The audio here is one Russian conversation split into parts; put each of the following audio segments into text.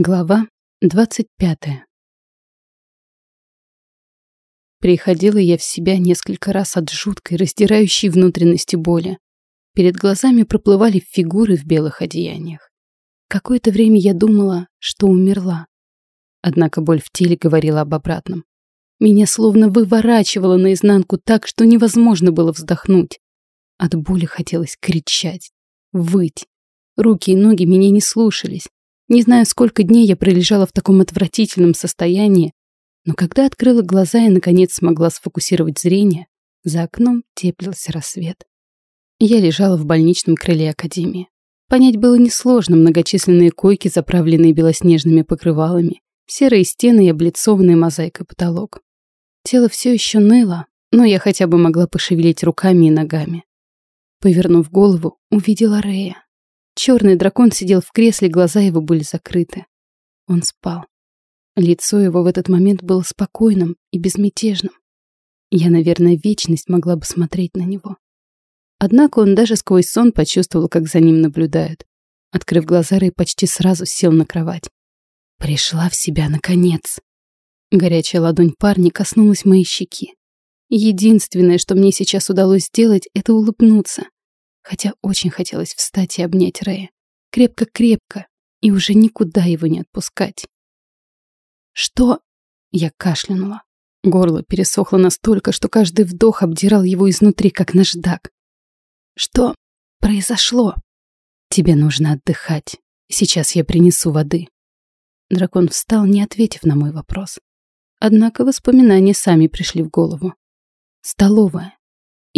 Глава двадцать пятая Приходила я в себя несколько раз от жуткой, раздирающей внутренности боли. Перед глазами проплывали фигуры в белых одеяниях. Какое-то время я думала, что умерла. Однако боль в теле говорила об обратном. Меня словно выворачивало наизнанку так, что невозможно было вздохнуть. От боли хотелось кричать, выть. Руки и ноги меня не слушались. Не знаю, сколько дней я пролежала в таком отвратительном состоянии, но когда открыла глаза и, наконец, смогла сфокусировать зрение, за окном теплился рассвет. Я лежала в больничном крыле Академии. Понять было несложно, многочисленные койки, заправленные белоснежными покрывалами, серые стены и облицованный мозаикой потолок. Тело все еще ныло, но я хотя бы могла пошевелить руками и ногами. Повернув голову, увидела Рея. Черный дракон сидел в кресле, глаза его были закрыты. Он спал. Лицо его в этот момент было спокойным и безмятежным. Я, наверное, вечность могла бы смотреть на него. Однако он даже сквозь сон почувствовал, как за ним наблюдают. Открыв глаза, Рэй почти сразу сел на кровать. Пришла в себя наконец. Горячая ладонь парня коснулась моей щеки. Единственное, что мне сейчас удалось сделать, это улыбнуться хотя очень хотелось встать и обнять Рэя. Крепко-крепко, и уже никуда его не отпускать. «Что?» Я кашлянула. Горло пересохло настолько, что каждый вдох обдирал его изнутри, как наждак. «Что произошло?» «Тебе нужно отдыхать. Сейчас я принесу воды». Дракон встал, не ответив на мой вопрос. Однако воспоминания сами пришли в голову. Столовая.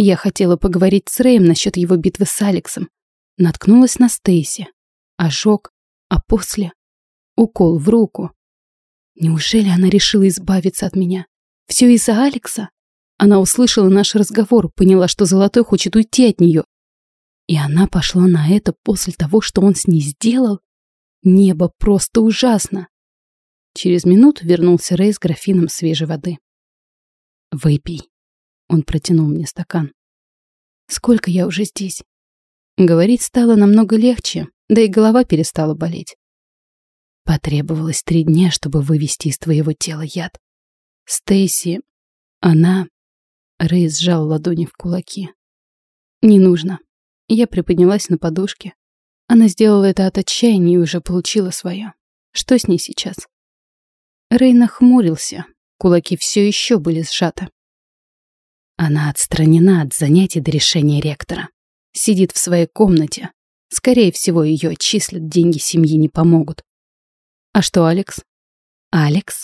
Я хотела поговорить с Рэем насчет его битвы с Алексом. Наткнулась на Стейси. Ожог, а после — укол в руку. Неужели она решила избавиться от меня? Все из-за Алекса? Она услышала наш разговор, поняла, что Золотой хочет уйти от нее. И она пошла на это после того, что он с ней сделал? Небо просто ужасно. Через минуту вернулся Рэй с графином свежей воды. «Выпей», он протянул мне стакан. Сколько я уже здесь? Говорить стало намного легче, да и голова перестала болеть. Потребовалось три дня, чтобы вывести из твоего тела яд. Стейси, она... Рэй сжал ладони в кулаки. Не нужно. Я приподнялась на подушке. Она сделала это от отчаяния и уже получила свое. Что с ней сейчас? Рэй нахмурился. Кулаки все еще были сжаты. Она отстранена от занятий до решения ректора. Сидит в своей комнате. Скорее всего, ее отчислят, деньги семьи не помогут. А что Алекс? Алекс?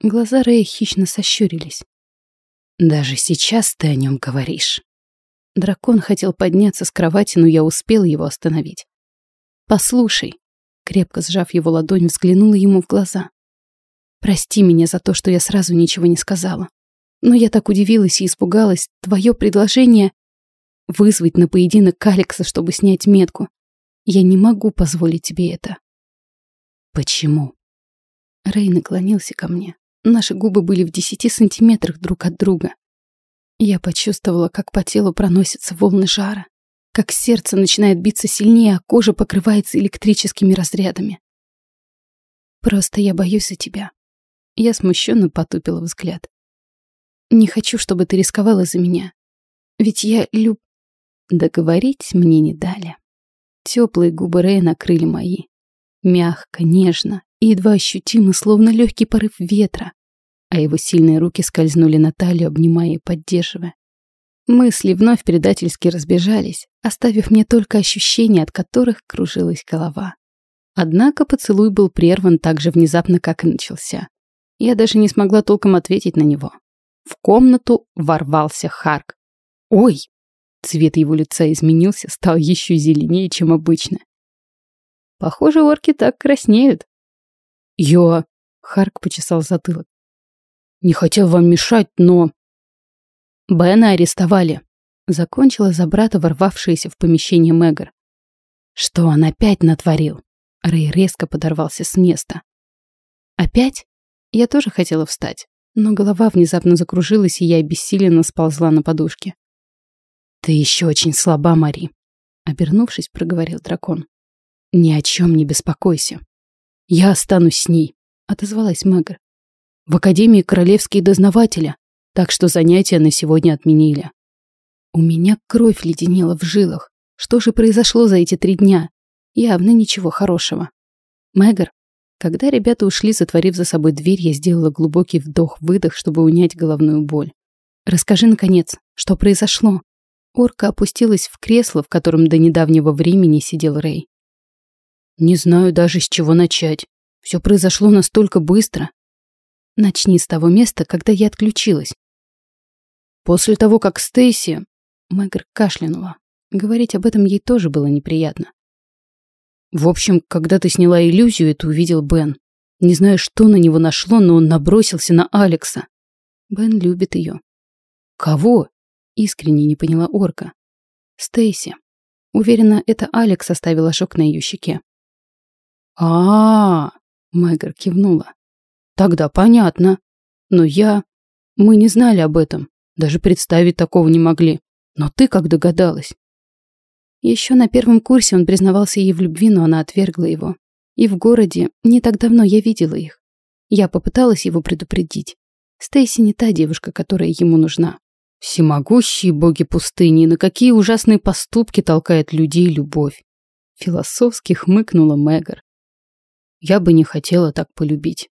Глаза Рэя хищно сощурились. Даже сейчас ты о нем говоришь. Дракон хотел подняться с кровати, но я успел его остановить. «Послушай», крепко сжав его ладонь, взглянула ему в глаза. «Прости меня за то, что я сразу ничего не сказала. Но я так удивилась и испугалась. Твое предложение вызвать на поединок Алекса, чтобы снять метку. Я не могу позволить тебе это. Почему? Рэй наклонился ко мне. Наши губы были в десяти сантиметрах друг от друга. Я почувствовала, как по телу проносятся волны жара, как сердце начинает биться сильнее, а кожа покрывается электрическими разрядами. Просто я боюсь за тебя. Я смущенно потупила взгляд. Не хочу, чтобы ты рисковала за меня. Ведь я люб... Договорить мне не дали. Теплые губы Рэя накрыли мои. Мягко, нежно и едва ощутимо, словно легкий порыв ветра. А его сильные руки скользнули на талию, обнимая и поддерживая. Мысли вновь предательски разбежались, оставив мне только ощущения, от которых кружилась голова. Однако поцелуй был прерван так же внезапно, как и начался. Я даже не смогла толком ответить на него. В комнату ворвался Харк. «Ой!» Цвет его лица изменился, стал еще зеленее, чем обычно. Похоже, орки так краснеют. «Я...» — Харк почесал затылок. «Не хотел вам мешать, но...» Бена арестовали. Закончила за брата ворвавшаяся в помещение Мэгар. Что он опять натворил? Рэй резко подорвался с места. Опять? Я тоже хотела встать, но голова внезапно закружилась, и я обессиленно сползла на подушке. «Ты еще очень слаба, Мари», — обернувшись, проговорил дракон. «Ни о чем не беспокойся». «Я останусь с ней», — отозвалась Мэгр. «В Академии Королевские дознавателя, так что занятия на сегодня отменили». У меня кровь леденела в жилах. Что же произошло за эти три дня? Явно ничего хорошего. Мэгр, когда ребята ушли, затворив за собой дверь, я сделала глубокий вдох-выдох, чтобы унять головную боль. «Расскажи, наконец, что произошло?» Орка опустилась в кресло, в котором до недавнего времени сидел Рэй. «Не знаю даже, с чего начать. Все произошло настолько быстро. Начни с того места, когда я отключилась. После того, как Стейси... Мэгр кашлянула. Говорить об этом ей тоже было неприятно. В общем, когда ты сняла иллюзию, это увидел Бен. Не знаю, что на него нашло, но он набросился на Алекса. Бен любит ее. Кого? Искренне не поняла Орка. Стейси. Уверена, это Алекс оставил ожог на ее щеке. а, -а, -а Мэгр кивнула. Тогда понятно. Но я... Мы не знали об этом. Даже представить такого не могли. Но ты как догадалась? Еще на первом курсе он признавался ей в любви, но она отвергла его. И в городе не так давно я видела их. Я попыталась его предупредить. Стейси не та девушка, которая ему нужна. Всемогущие боги пустыни, на какие ужасные поступки толкает людей любовь. Философски хмыкнула Мэгар. Я бы не хотела так полюбить.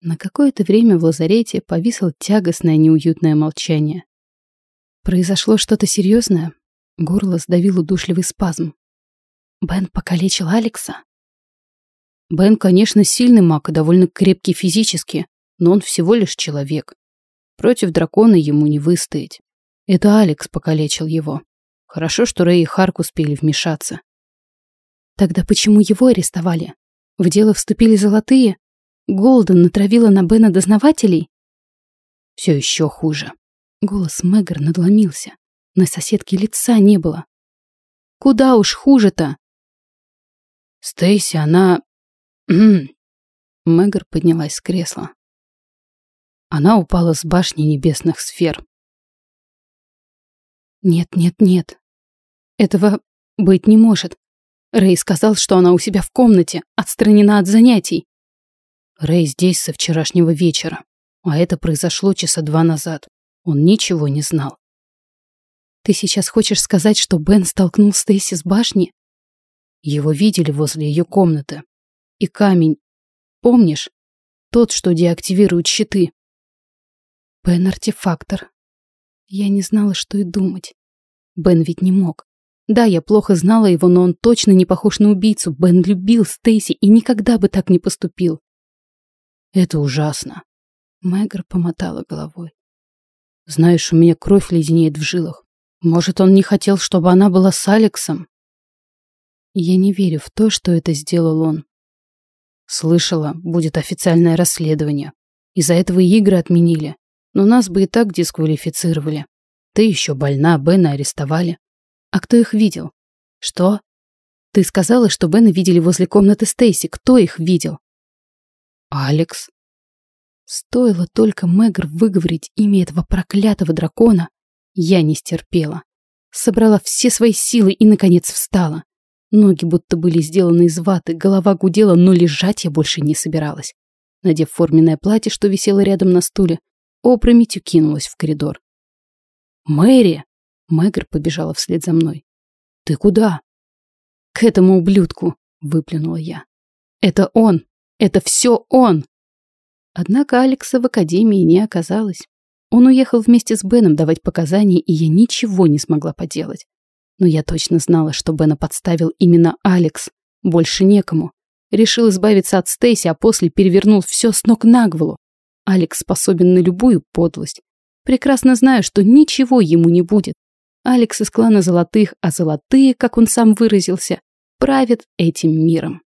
На какое-то время в лазарете повисло тягостное неуютное молчание. Произошло что-то серьезное? Горло сдавил удушливый спазм. Бен покалечил Алекса? Бен, конечно, сильный маг и довольно крепкий физически, но он всего лишь человек. Против дракона ему не выстоять. Это Алекс покалечил его. Хорошо, что Рэй и Харк успели вмешаться. Тогда почему его арестовали? В дело вступили золотые? Голден натравила на Бена дознавателей? Все еще хуже. Голос Мэггар надломился. На соседке лица не было. Куда уж хуже-то? Стейси, она... Мэггар поднялась с кресла. Она упала с башни небесных сфер. Нет, нет, нет. Этого быть не может. Рэй сказал, что она у себя в комнате, отстранена от занятий. Рэй здесь со вчерашнего вечера, а это произошло часа два назад. Он ничего не знал. Ты сейчас хочешь сказать, что Бен столкнул Стейси с башни? Его видели возле ее комнаты. И камень. Помнишь? Тот, что деактивирует щиты. Бен артефактор. Я не знала, что и думать. Бен ведь не мог. Да, я плохо знала его, но он точно не похож на убийцу. Бен любил Стейси и никогда бы так не поступил. Это ужасно. Мэгр помотала головой. Знаешь, у меня кровь леденеет в жилах. Может, он не хотел, чтобы она была с Алексом? Я не верю в то, что это сделал он. Слышала, будет официальное расследование. Из-за этого игры отменили но нас бы и так дисквалифицировали. Ты еще больна, Бена арестовали. А кто их видел? Что? Ты сказала, что Бена видели возле комнаты Стейси. Кто их видел? Алекс. Стоило только Мэгр выговорить имя этого проклятого дракона, я не стерпела. Собрала все свои силы и, наконец, встала. Ноги будто были сделаны из ваты, голова гудела, но лежать я больше не собиралась. Надев форменное платье, что висело рядом на стуле, опрометью кинулась в коридор. «Мэри!» — Мэгр побежала вслед за мной. «Ты куда?» «К этому ублюдку!» — выплюнула я. «Это он! Это все он!» Однако Алекса в академии не оказалось. Он уехал вместе с Беном давать показания, и я ничего не смогла поделать. Но я точно знала, что Бена подставил именно Алекс. Больше некому. Решил избавиться от Стейси, а после перевернул все с ног на голову. Алекс способен на любую подлость. Прекрасно знаю, что ничего ему не будет. Алекс из клана Золотых, а Золотые, как он сам выразился, правят этим миром.